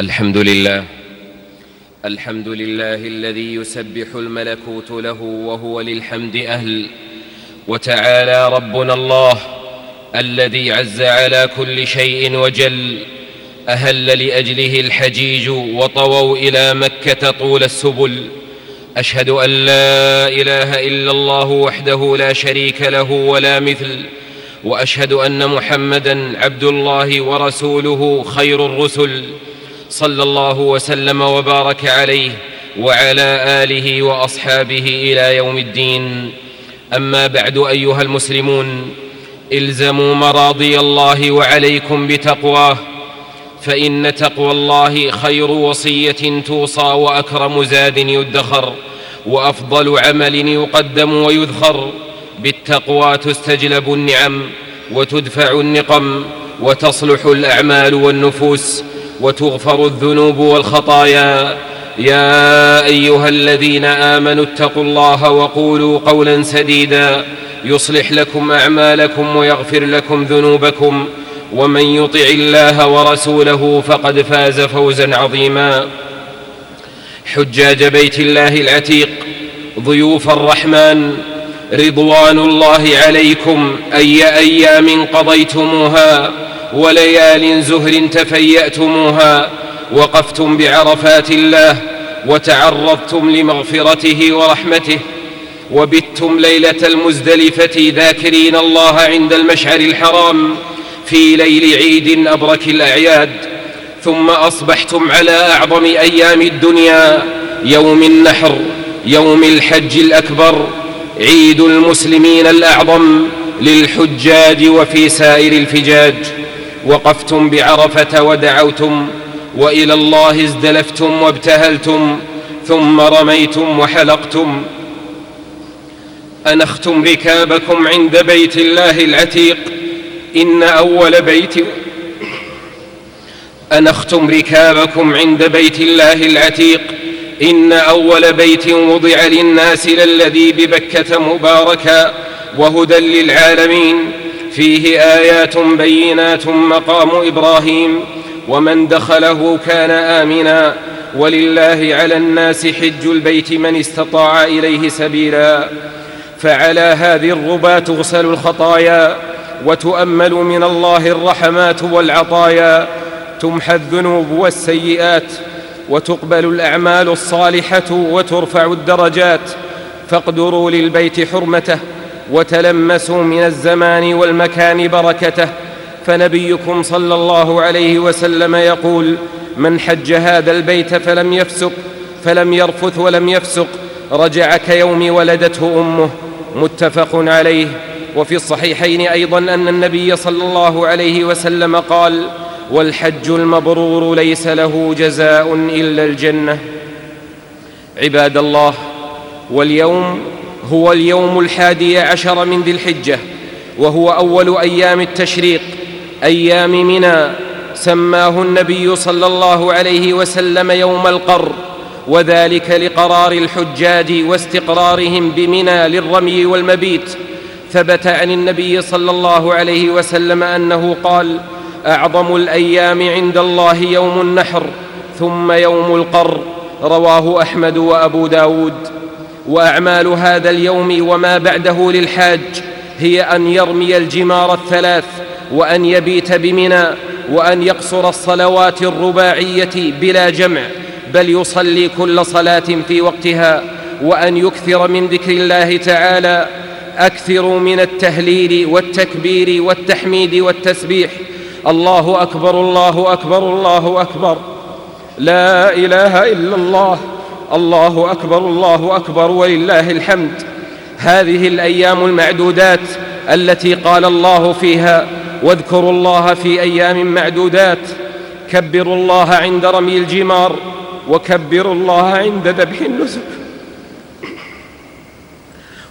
الحمد لله. الحمد لله الذي يسبح الملكوت له وهو للحمد أهل. وتعالى ربنا الله الذي عز على كل شيء وجل. أهل لأجله الحجيج وطووا إلى مكة طول السبل. أشهد أن لا إله إلا الله وحده لا شريك له ولا مثل. وأشهد أن محمدا عبد الله ورسوله خير الرسل. صلى الله وسلم وبارك عليه وعلى آله وأصحابه إلى يوم الدين. أما بعد أيها المسلمون إلزموا مراضي الله وعليكم بتقواه فإن تقوى الله خير وصية توصى وأكرم زاد يدخر وأفضل عمل يقدم ويذخر. بالتقوى تستجلب النعم وتدفع النقم وتصلح الأعمال والنفوس وتغفر الذنوب والخطايا. يا أيها الذين آمنوا اتقوا الله وقولوا قولا سديدا. يصلح لكم أعمالكم ويغفر لكم ذنوبكم. ومن يطع الله ورسوله فقد فاز فوزا عظيما. حجاج بيت الله العتيق ضيوف الرحمن رضوان الله عليكم. أي أيام قضيتموها؟ وليال زهر تفيأتموها وقفتم بعرفات الله وتعرضتم لمغفرته ورحمته وبتم ليلة المزدلفة ذاكرين الله عند المشعر الحرام في ليل عيد أبرك الأعياد ثم أصبحتم على أعظم أيام الدنيا يوم النحر يوم الحج الأكبر عيد المسلمين الأعظم للحجاج وفي سائر الفجاج. وقفتم بعرفة ودعوتم وإلى الله ازدلفتم وابتهلتم ثم رميتم وحلقتم. انختم ركابكم عند بيت الله العتيق. إن أول بيت انختم ركابكم عند بيت الله العتيق. إن أول بيت وضع للناس للذي ببكة مباركا وهدى للعالمين. فيه آيات بينات مقام إبراهيم ومن دخله كان آمنا ولله على الناس حج البيت من استطاع إليه سبيلا فعلى هذه الربا تغسل الخطايا وتؤمل من الله الرحمات والعطايا تمحى الذنوب والسيئات وتقبل الأعمال الصالحة وترفع الدرجات فاقدروا للبيت حرمته وتلمسوا من الزمان والمكان بركته فنبيكم صلى الله عليه وسلم يقول من حج هذا البيت فلم يفسق فلم يرفث ولم يفسق رجع كيوم ولدته أمه. متفق عليه. وفي الصحيحين أيضا أن النبي صلى الله عليه وسلم قال والحج المبرور ليس له جزاء إلا الجنة. عباد الله واليوم هو اليوم الحادي عشر من ذي الحجة وهو أول أيام التشريق أيام منى سماه النبي صلى الله عليه وسلم يوم القر وذلك لقرار الحجاج واستقرارهم بمنى للرمي والمبيت. ثبت عن النبي صلى الله عليه وسلم أنه قال أعظم الأيام عند الله يوم النحر ثم يوم القر. رواه أحمد وأبو داود. وأعمال هذا اليوم وما بعده للحاج هي أن يرمي الجمار الثلاث وأن يبيت بمنى وأن يقصر الصلوات الرباعية بلا جمع بل يصلي كل صلاة في وقتها وأن يكثر من ذكر الله تعالى. اكثروا من التهليل والتكبير والتحميد والتسبيح. الله أكبر الله أكبر الله أكبر. لا إله إلا الله. الله أكبر الله أكبر ولله الحمد. هذه الأيام المعدودات التي قال الله فيها واذكروا الله في أيام معدودات كبروا الله عند رمي الجمار وكبروا الله عند ذبح النسك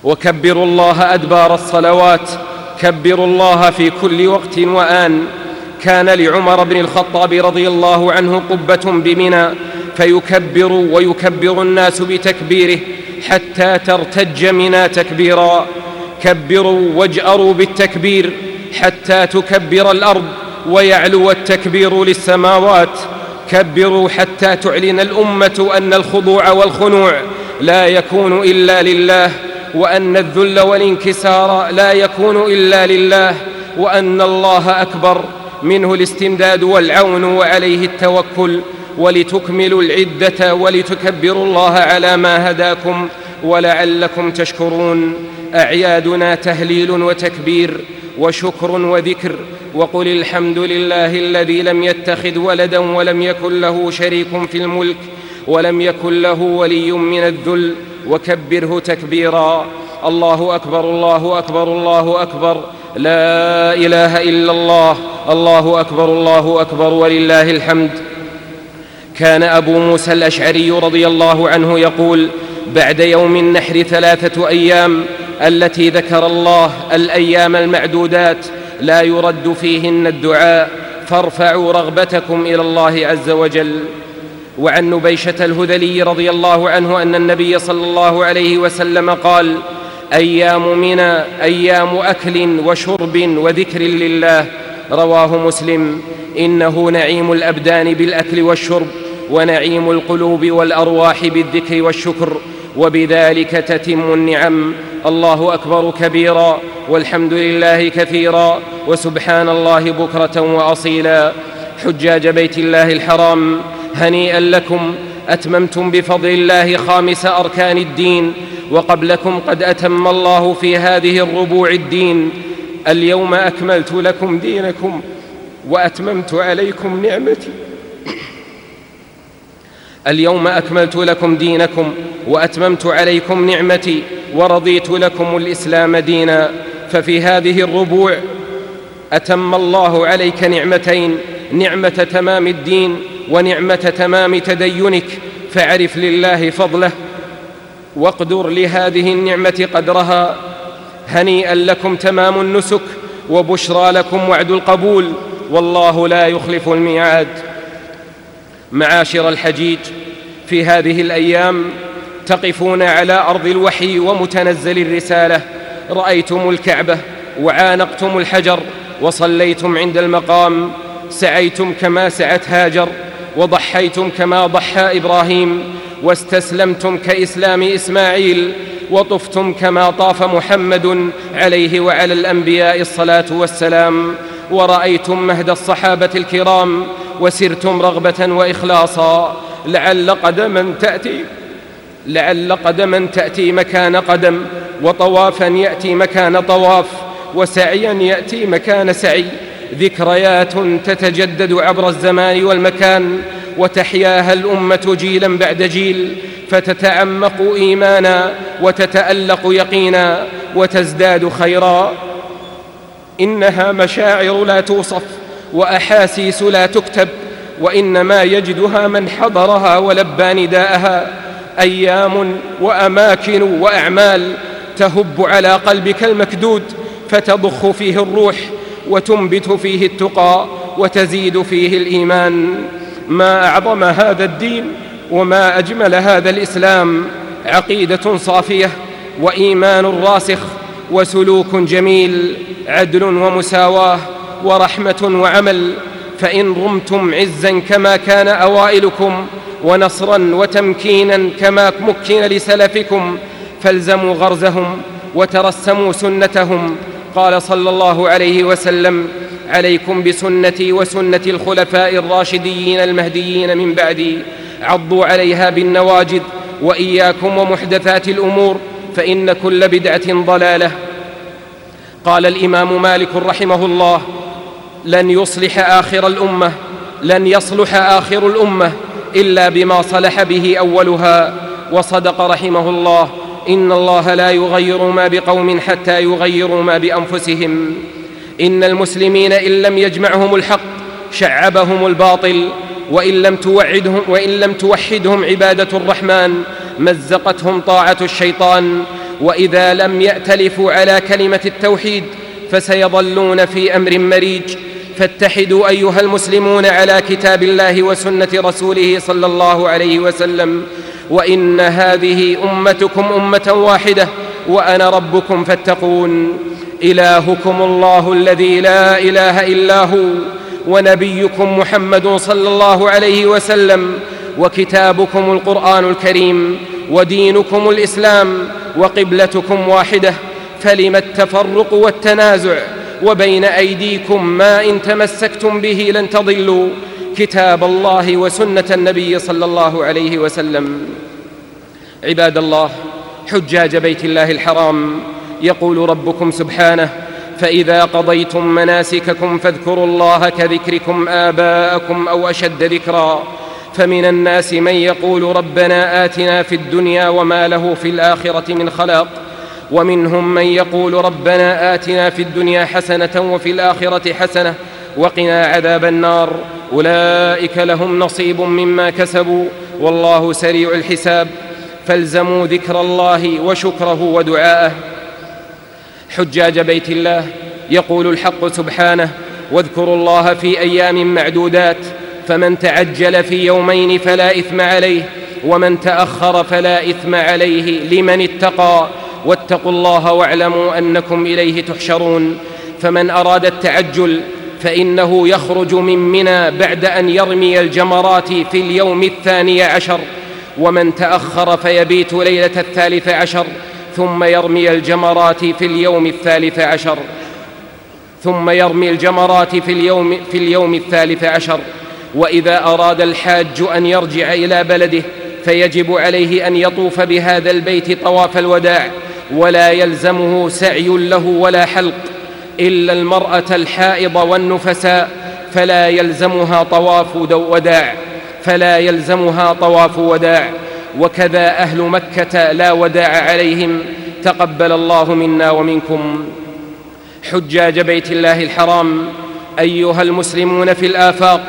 وكبروا الله أدبار الصلوات كبروا الله في كل وقت وآن. كان لعمر بن الخطاب رضي الله عنه قبة بمنى فيكبر ويكبر الناس بتكبيره حتى ترتج منى تكبيرا. كبروا واجأروا بالتكبير حتى تكبر الأرض ويعلو التكبير للسماوات. كبروا حتى تعلن الأمة أن الخضوع والخنوع لا يكون إلا لله وأن الذل والانكسار لا يكون إلا لله وأن الله أكبر. منه الاستمداد والعون وعليه التوكل. ولتكملوا العدة ولتكبروا الله على ما هداكم ولعلكم تشكرون. أعيادنا تهليل وتكبير وشكر وذكر. وقل الحمد لله الذي لم يتخذ ولدا ولم يكن له شريك في الملك ولم يكن له ولي من الذل. وكبره تكبيرا. الله أكبر الله أكبر الله أكبر. لا إله إلا الله. الله أكبر الله أكبر. ولله الحمد. كان أبو موسى الأشعري رضي الله عنه يقول بعد يوم النحر ثلاثة أيام التي ذكر الله الأيام المعدودات لا يرد فيهن الدعاء فارفعوا رغبتكم إلى الله عز وجل. وعن نبيشة الهذلي رضي الله عنه أن النبي صلى الله عليه وسلم قال أيام منى أيام أكل وشرب وذكر لله. رواه مسلم. إنه نعيم الأبدان بالأكل والشرب. ونعيم القلوب والأرواح بالذكر والشكر وبذلك تتم النعم. الله أكبر كبيرا والحمد لله كثيرا وسبحان الله بكرة وأصيلا. حجاج بيت الله الحرام هنيئا لكم أتممتم بفضل الله خامس أركان الدين وقبلكم قد أتم الله في هذه الربوع الدين. اليوم أكملت لكم دينكم وأتممت عليكم نعمتي. اليوم أكملت لكم دينكم وأتممت عليكم نعمتي ورضيت لكم الإسلام دينا. ففي هذه الربوع أتم الله عليك نعمتين نعمة تمام الدين ونعمة تمام تدينك. فاعرف لله فضله واقدر لهذه النعمة قدرها. هنيئا لكم تمام النسك وبشرى لكم وعد القبول. والله لا يخلف الميعاد. معاشر الحجيج في هذه الأيام تقفون على أرض الوحي ومتنزل الرسالة رأيتم الكعبة وعانقتم الحجر وصليتم عند المقام سعيتم كما سعت هاجر وضحيتم كما ضحى إبراهيم واستسلمتم كإسلام إسماعيل وطفتم كما طاف محمد عليه وعلى الأنبياء الصلاة والسلام ورأيتم مهد الصحابة الكرام وسرتم رغبة وإخلاصا. لعل قدما تأتي لعل قدما تأتي مكان قدم وطوافا يأتي مكان طواف وسعيا يأتي مكان سعي. ذكريات تتجدد عبر الزمان والمكان وتحياها الأمة جيلا بعد جيل. فتتعمق إيمانا وتتألق يقينا وتزداد خيرا. إنها مشاعر لا توصف. وأحاسيس لا تكتب وإنما يجدها من حضرها ولبى نداءها. أيام وأماكن وأعمال تهب على قلبك المكدود فتضخ فيه الروح وتنبت فيه التقى وتزيد فيه الإيمان. ما أعظم هذا الدين وما أجمل هذا الإسلام عقيدة صافية وإيمان راسخ وسلوك جميل عدل ومساواة. ورحمة وعمل فإن رمتم عزا كما كان أوائلكم ونصرا وتمكينا كما مكن لسلفكم فالزموا غرزهم وترسموا سنتهم. قال صلى الله عليه وسلم عليكم بسنتي وسنة الخلفاء الراشدين المهديين من بعدي. عضوا عليها بالنواجذ وإياكم ومحدثات الأمور فإن كل بدعة ضلالة. قال الإمام مالك رحمه الله لن يصلح آخر الأمة لن يصلح آخر الأمة إلا بما صلح به أولها. وصدق رحمه الله إن الله لا يغير ما بقوم حتى يغيروا ما بأنفسهم. إن المسلمين إن لم يجمعهم الحق شعبهم الباطل. وإن لم توعدهم وإن لم توحدهم عبادة الرحمن مزقتهم طاعة الشيطان. وإذا لم يأتلفوا على كلمة التوحيد فسيظلون في أمر مريج. فاتحدوا أيها المسلمون على كتاب الله وسنة رسوله صلى الله عليه وسلم وإن هذه أمتكم أمة واحدة وأنا ربكم فاتقون. إلهكم الله الذي لا إله إلا هو ونبيكم محمد صلى الله عليه وسلم وكتابكم القرآن الكريم ودينكم الإسلام وقبلتكم واحدة فلم التفرق والتنازع؟ وبين أيديكم ما إن تمسكتم به لن تضلوا. كتاب الله وسنة النبي صلى الله عليه وسلم. عباد الله حجاج بيت الله الحرام يقول ربكم سبحانه فإذا قضيتم مناسككم فاذكروا الله كذكركم آباءكم أو أشد ذكرا. فمن الناس من يقول ربنا آتنا في الدنيا وما له في الآخرة من خلاق. ومنهم من يقول ربنا آتنا في الدنيا حسنة وفي الآخرة حسنة وقنا عذاب النار. أولئك لهم نصيب مما كسبوا والله سريع الحساب. فالزموا ذكر الله وشكره ودعاءه. حجاج بيت الله يقول الحق سبحانه واذكروا الله في أيام معدودات فمن تعجل في يومين فلا إثم عليه ومن تأخر فلا إثم عليه لمن اتقى. واتقوا الله واعلموا أنكم إليه تحشرون. فمن أراد التعجل فإنه يخرج من منى بعد أن يرمي الجمرات في اليوم الثاني عشر. ومن تأخر فيبيت ليلة الثالث عشر ثم يرمي الجمرات في اليوم الثالث عشر. ثم يرمي الجمرات في اليوم في اليوم الثالث عشر. وإذا أراد الحاج أن يرجع إلى بلده فيجب عليه أن يطوف بهذا البيت طواف الوداع. ولا يلزمه سعي له ولا حلق إلا المرأة الحائض والنفساء فلا يلزمها طواف وداع فلا يلزمها طواف وداع. وكذا أهل مكة لا وداع عليهم تقبل الله منا ومنكم. حجاج بيت الله الحرام أيها المسلمون في الآفاق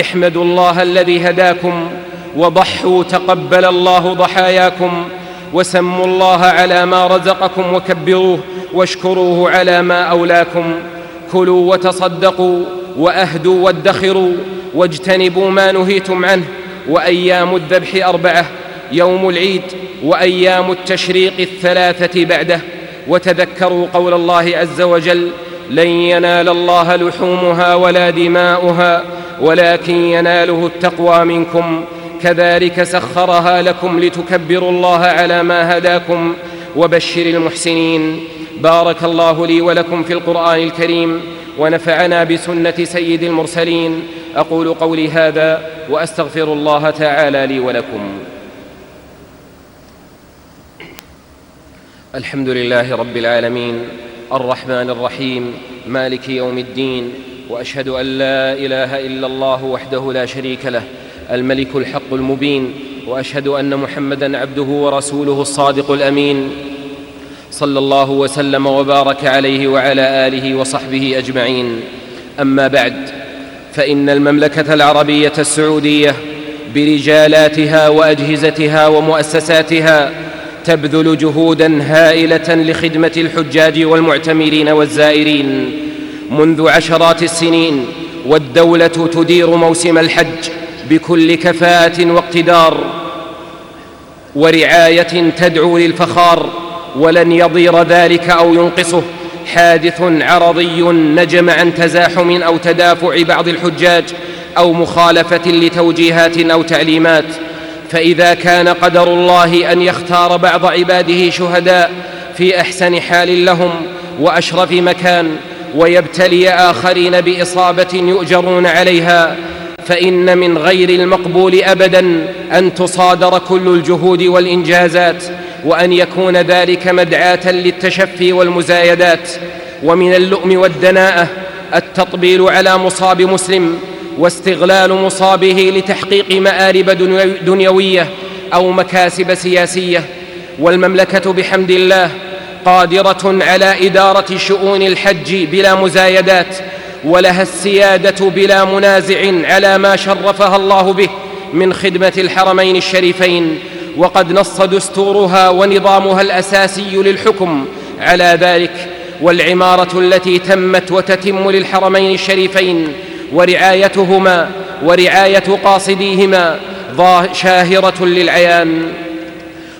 احمدوا الله الذي هداكم وضحوا تقبل الله ضحاياكم. وسموا الله على ما رزقكم وكبروه واشكروه على ما أولاكم. كلوا وتصدقوا وأهدوا وادخروا واجتنبوا ما نهيتم عنه. وأيام الذبح أربعة يوم العيد وأيام التشريق الثلاثة بعده. وتذكروا قول الله عز وجل لن ينال الله لحومها ولا دماؤها ولكن يناله التقوى منكم. كذلك سخرها لكم لتكبروا الله على ما هداكم وبشر المحسنين. بارك الله لي ولكم في القرآن الكريم ونفعنا بسنة سيد المرسلين. أقول قولي هذا وأستغفر الله تعالى لي ولكم. الحمد لله رب العالمين. الرحمن الرحيم. مالك يوم الدين. وأشهد أن لا إله إلا الله وحده لا شريك له. الملك الحق المبين وأشهد أن محمدا عبده ورسوله الصادق الأمين. صلى الله وسلم وبارك عليه وعلى آله وصحبه أجمعين. أما بعد فإن المملكة العربية السعودية برجالاتها وأجهزتها ومؤسساتها تبذل جهودا هائلة لخدمة الحجاج والمعتمرين والزائرين. منذ عشرات السنين والدولة تدير موسم الحج بكل كفاءه واقتدار ورعاية تدعو للفخار ولن يضير ذلك أو ينقصه. حادث عرضي نجم عن تزاحم أو تدافع بعض الحجاج أو مخالفة لتوجيهات أو تعليمات. فإذا كان قدر الله أن يختار بعض عباده شهداء في أحسن حال لهم وأشرف مكان ويبتلي آخرين بإصابة يؤجرون عليها فإن من غير المقبول ابدا أن تصادر كل الجهود والإنجازات وأن يكون ذلك مدعاة للتشفي والمزايدات. ومن اللؤم والدناءة التطبيل على مصاب مسلم واستغلال مصابه لتحقيق مآرب دنيوية أو مكاسب سياسية. والمملكة بحمد الله قادرة على إدارة شؤون الحج بلا مزايدات. ولها السيادة بلا منازع على ما شرفها الله به من خدمة الحرمين الشريفين. وقد نص دستورها ونظامها الأساسي للحكم على ذلك والعمارة التي تمت وتتم للحرمين الشريفين ورعايتهما ورعاية قاصديهما شاهرة للعيان.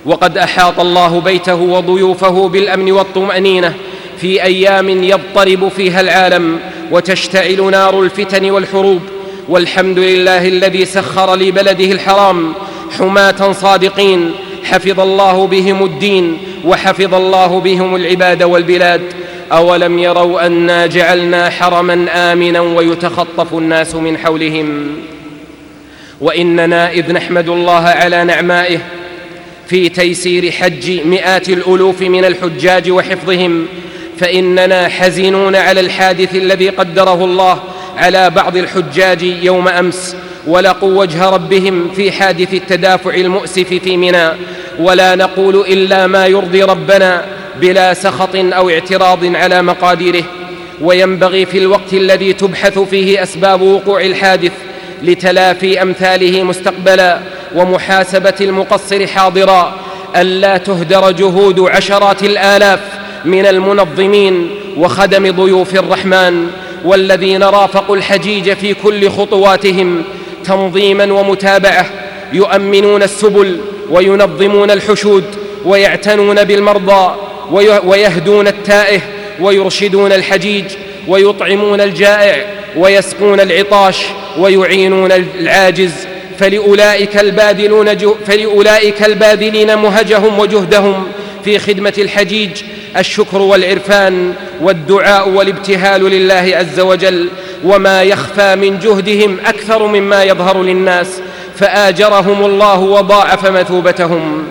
وقد أحاط الله بيته وضيوفه بالأمن والطمأنينة في أيام يضطرب فيها العالم وتشتعل نار الفتن والحروب. والحمد لله الذي سخر لبلده الحرام حماة صادقين. حفظ الله بهم الدين وحفظ الله بهم العباد والبلاد. أولم يروا أنا جعلنا حرما آمنا ويتخطف الناس من حولهم. وإننا إذ نحمد الله على نعمائه في تيسير حج مئات الألوف من الحجاج وحفظهم فإننا حزنون على الحادث الذي قدره الله على بعض الحجاج يوم أمس ولقوا وجه ربهم في حادث التدافع المؤسف في منى. ولا نقول إلا ما يرضي ربنا بلا سخط أو اعتراض على مقاديره. وينبغي في الوقت الذي تبحث فيه أسباب وقوع الحادث لتلافي أمثاله مستقبلا ومحاسبة المقصر حاضرا الا تهدر جهود عشرات الآلاف من المنظمين وخدم ضيوف الرحمن والذين رافقوا الحجيج في كل خطواتهم تنظيما ومتابعة يؤمنون السبل وينظمون الحشود ويعتنون بالمرضى ويهدون التائه ويرشدون الحجيج ويطعمون الجائع ويسقون العطاش ويعينون العاجز. فلأولئك الباذلون فلأولئك الباذلين مهجهم وجهدهم في خدمة الحجيج الشكر والعرفان والدعاء والابتهال لله عز وجل وما يخفى من جهدهم أكثر مما يظهر للناس فآجرهم الله وضاعف مثوبتهم.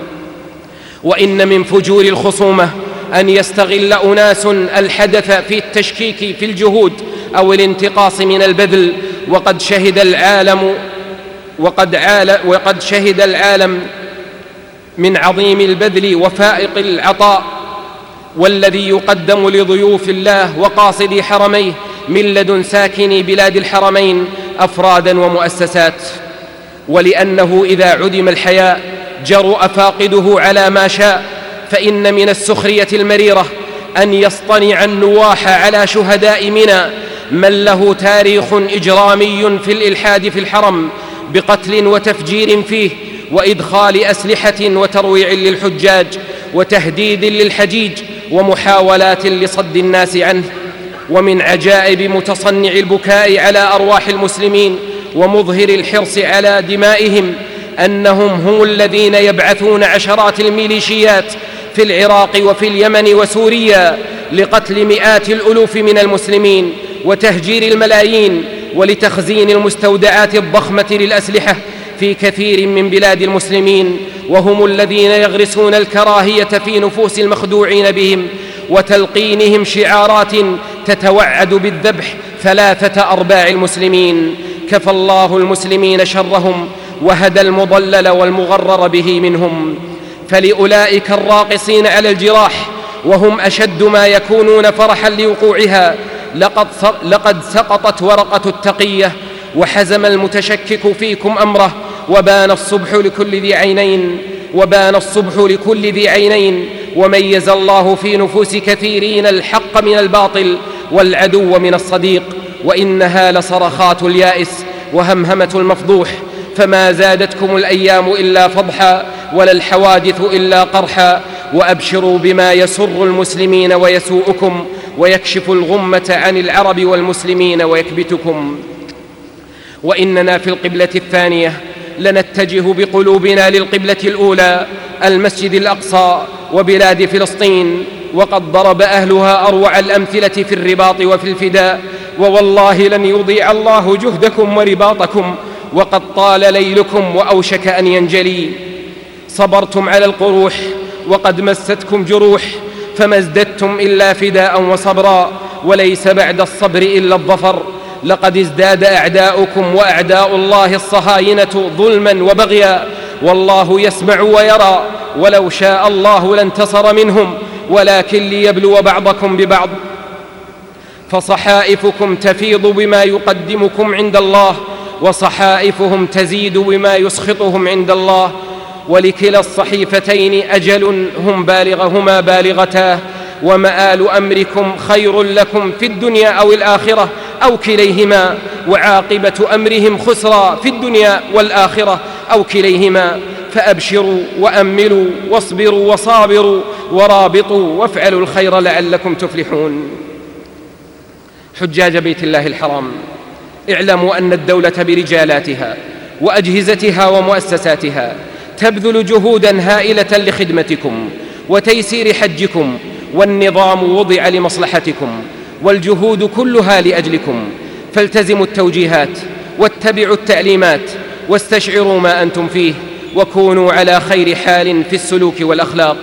وإن من فجور الخصومة أن يستغل أناس الحدث في التشكيك في الجهود أو الانتقاص من البذل. وقد شهد العالم وقد, عال وقد شهد العالم من عظيم البذل وفائق العطاء والذي يقدم لضيوف الله وقاصدي حرميه من لدن ساكني بلاد الحرمين أفرادا ومؤسسات. ولأنه إذا عدم الحياء جرؤ فاقده على ما شاء فإن من السخرية المريرة أن يصطنع النواح على شهداء منى من له تاريخ إجرامي في الإلحاد في الحرم بقتل وتفجير فيه وإدخال أسلحة وترويع للحجاج وتهديد للحجيج ومحاولات لصد الناس عنه ومن عجائب متصنع البكاء على أرواح المسلمين ومظهر الحرص على دمائهم أنهم هم الذين يبعثون عشرات الميليشيات في العراق وفي اليمن وسوريا لقتل مئات الألوف من المسلمين وتهجير الملايين ولتخزين المستودعات الضخمة للأسلحة في كثير من بلاد المسلمين وهم الذين يغرسون الكراهية في نفوس المخدوعين بهم وتلقينهم شعارات تتوعد بالذبح ثلاثة أرباع المسلمين. كفى الله المسلمين شرهم وهدى المضلل والمغرر به منهم. فلأولئك الراقصين على الجراح وهم أشد ما يكونون فرحا لوقوعها. لقد, لقد سقطت ورقة التقية وحزم المتشكك فيكم أمره وبان الصبح لكل ذي عينين وبان الصبح لكل ذي عينين وميز الله في نفوس كثيرين الحق من الباطل والعدو من الصديق وإنها لصرخات اليائس وهمهمة المفضوح فما زادتكم الأيام إلا فضحا ولا الحوادث إلا قرحا وأبشروا بما يسر المسلمين ويسوءكم ويكشف الغمة عن العرب والمسلمين ويكبتكم. وإننا في القبلة الثانية لنتجه بقلوبنا للقبلة الأولى المسجد الأقصى وبلاد فلسطين. وقد ضرب أهلها أروع الأمثلة في الرباط وفي الفداء. ووالله لن يضيع الله جهدكم ورباطكم. وقد طال ليلكم وأوشك أن ينجلي. صبرتم على القروح وقد مستكم جروح فما ازددتم إلا فداء وصبرا. وليس بعد الصبر إلا الظفر. لقد ازداد أعداؤكم وأعداء الله الصهاينة ظلما وبغيا والله يسمع ويرى ولو شاء الله لانتصر منهم ولكن ليبلو بعضكم ببعض فصحائفكم تفيض بما يقدمكم عند الله وصحائفهم تزيد بما يسخطهم عند الله ولكلا الصحيفتين أجل هم بالغهما بالغتاه ومآل أمركم خير لكم في الدنيا أو الآخرة أو كليهما وعاقبة أمرهم خسرى في الدنيا والآخرة أو كليهما. فأبشروا وأملوا واصبروا وصابروا ورابطوا وافعلوا الخير لعلكم تفلحون. حجاج بيت الله الحرام اعلموا أن الدولة برجالاتها وأجهزتها ومؤسساتها تبذل جهودا هائلة لخدمتكم وتيسير حجكم والنظام وضع لمصلحتكم والجهود كلها لأجلكم. فالتزموا التوجيهات واتبعوا التعليمات واستشعروا ما أنتم فيه وكونوا على خير حال في السلوك والأخلاق.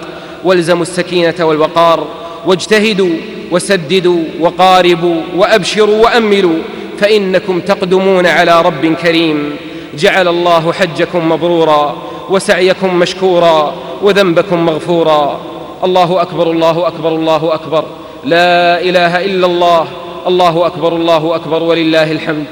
والزموا السكينة والوقار واجتهدوا وسددوا وقاربوا وأبشروا وأملوا فإنكم تقدمون على رب كريم. جعل الله حجكم مبرورا وسعيكم مشكورا وذنبكم مغفورا. الله أكبر الله أكبر الله أكبر. لا إله إلا الله. الله أكبر الله أكبر ولله الحمد.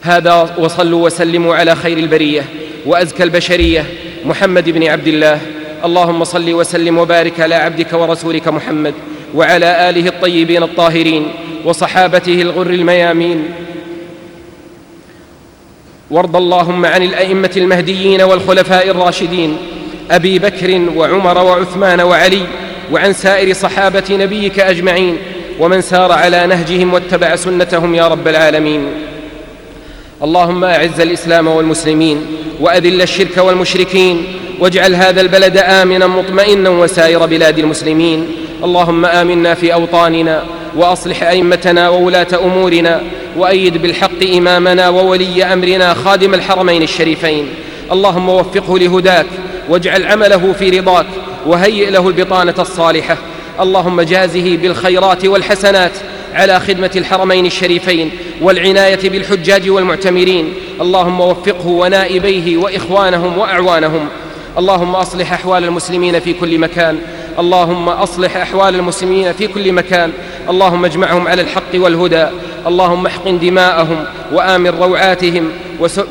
هذا وصلوا وسلموا على خير البرية وأزكى البشرية محمد بن عبد الله. اللهم صل وسلم وبارك على عبدك ورسولك محمد وعلى آله الطيبين الطاهرين وصحابته الغر الميامين. وارض اللهم عن الأئمة المهديين والخلفاء الراشدين أبي بكر وعمر وعثمان وعلي وعن سائر صحابة نبيك أجمعين ومن سار على نهجهم واتبع سنتهم يا رب العالمين. اللهم أعز الإسلام والمسلمين وأذل الشرك والمشركين واجعل هذا البلد آمنا مطمئنا وسائر بلاد المسلمين. اللهم آمنا في أوطاننا وأصلح أئمتنا وولاة أمورنا وأيد بالحق إمامنا وولي أمرنا خادم الحرمين الشريفين. اللهم وفقه لهداك واجعل عمله في رضاك وهيئ له البطانة الصالحة. اللهم جازه بالخيرات والحسنات على خدمة الحرمين الشريفين والعناية بالحجاج والمعتمرين. اللهم وفقه ونائبيه وإخوانهم وأعوانهم. اللهم أصلح أحوال المسلمين في كل مكان. اللهم أصلح أحوال المسلمين في كل مكان. اللهم اجمعهم على الحق والهدى. اللهم احقن دماءهم وآمن روعاتهم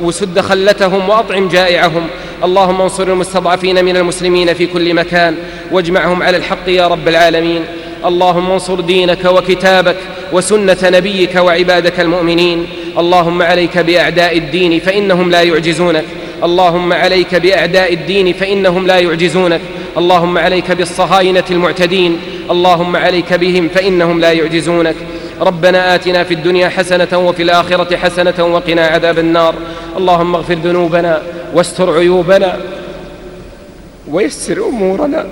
وسد خلتهم وأطعم جائعهم. اللهم انصر المستضعفين من المسلمين في كل مكان واجمعهم على الحق يا رب العالمين. اللهم انصر دينك وكتابك وسنة نبيك وعبادك المؤمنين. اللهم عليك بأعداء الدين فإنهم لا يعجزونك. اللهم عليك بأعداء الدين فإنهم لا يعجزونك. اللهم عليك بالصهاينة المعتدين. اللهم عليك بهم فإنهم لا يعجزونك. ربنا آتنا في الدنيا حسنة وفي الآخرة حسنة وقنا عذاب النار. اللهم اغفر ذنوبنا واستر عيوبنا ويسر أمورنا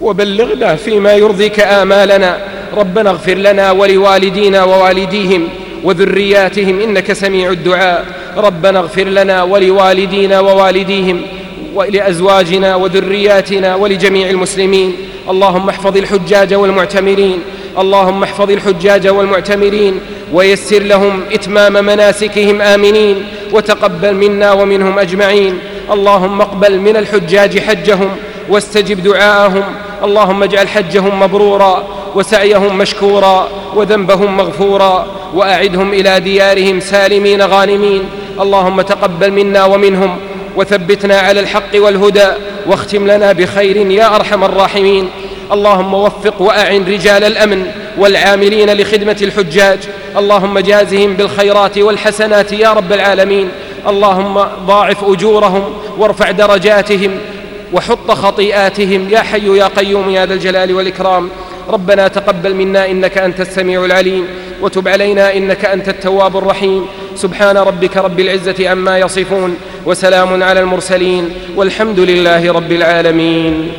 وبلغنا فيما يرضيك آمالنا. ربنا اغفر لنا ولوالدينا ووالديهم وذرياتهم إنك سميع الدعاء. ربنا اغفر لنا ولوالدينا ووالديهم ولأزواجنا وذرياتنا ولجميع المسلمين. اللهم احفظ الحجاج والمعتمرين اللهم احفظ الحجاج والمعتمرين ويسر لهم إتمام مناسكهم آمنين. وتقبل منا ومنهم أجمعين. اللهم اقبل من الحجاج حجهم واستجب دعاءهم. اللهم اجعل حجهم مبرورا وسعيهم مشكورا وذنبهم مغفورا وأعدهم إلى ديارهم سالمين غانمين. اللهم تقبل منا ومنهم وثبتنا على الحق والهدى واختم لنا بخير يا أرحم الراحمين. اللهم وفق وأعن رجال الأمن والعاملين لخدمة الحجاج اللهم جازهم بالخيرات والحسنات يا رب العالمين. اللهم ضاعف أجورهم وارفع درجاتهم وحط خطيئاتهم. يا حي يا قيوم يا ذا الجلال والإكرام. ربنا تقبل منا إنك أنت السميع العليم. وتب علينا إنك أنت التواب الرحيم. سبحان ربك رب العزة عما يصفون وسلام على المرسلين. والحمد لله رب العالمين.